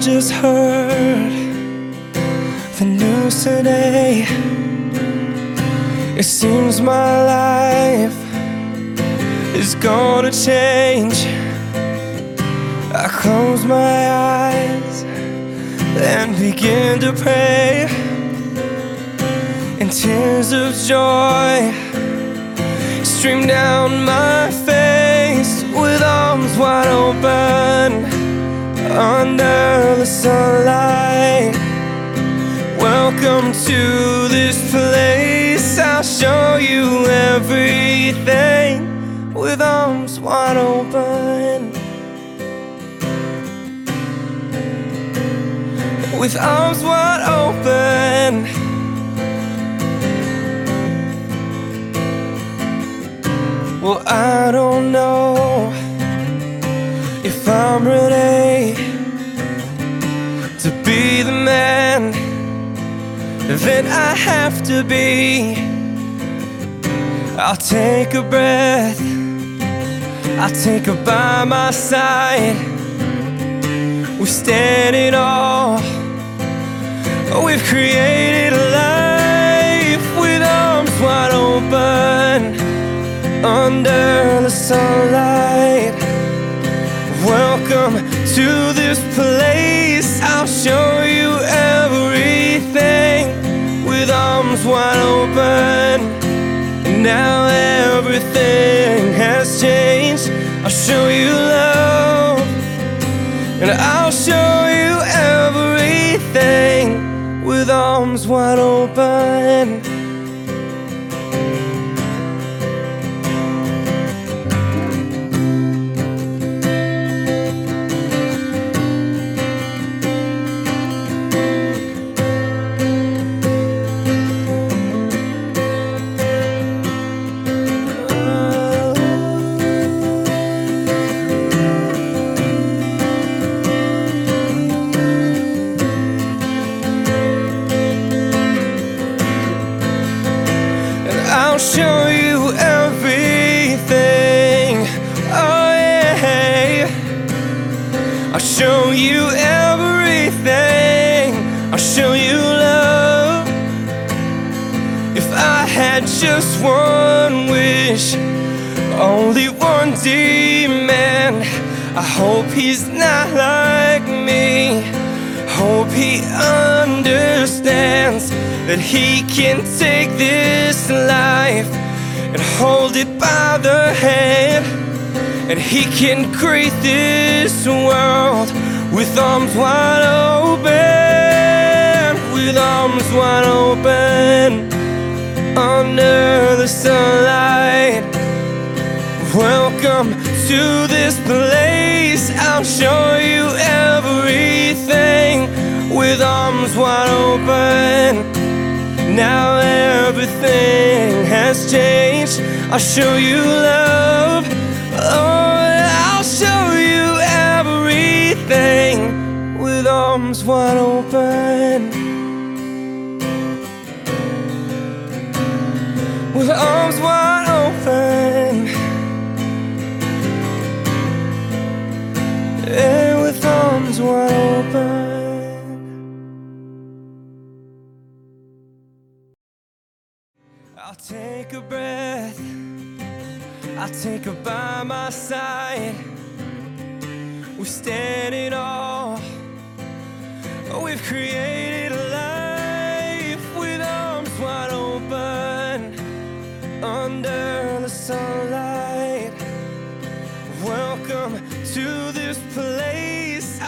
just heard the news today. It seems my life is gonna change. I close my eyes and begin to pray. And tears of joy stream down my face with arms wide open To this place. I'll show you everything with arms wide open. With arms wide open. Well, I don't know that I have to be. I'll take a breath, I'll take her by my side. We're standing awe, we've created Welcome to this place. I'll show you everything with arms wide open. Now everything has changed. I'll show you love, and I'll show you everything with arms wide open. Show you everything. Oh yeah, I'll show you everything. I'll show you love. If I had just one wish, only one demand. I hope he's not like me. Hope he understands that he can take this life and hold it by the hand. And he can create this world with arms wide open, with arms wide open under the sunlight. Welcome to this place. I'll show you everything with arms wide open. Now everything has changed. I'll show you love. Oh, I'll show you everything with arms wide open. With arms wide open. And with arms wide open. I'll take a breath, I'll take her by my side. We're standing awe, we've created a life with arms wide open under the sunlight. Welcome to this place.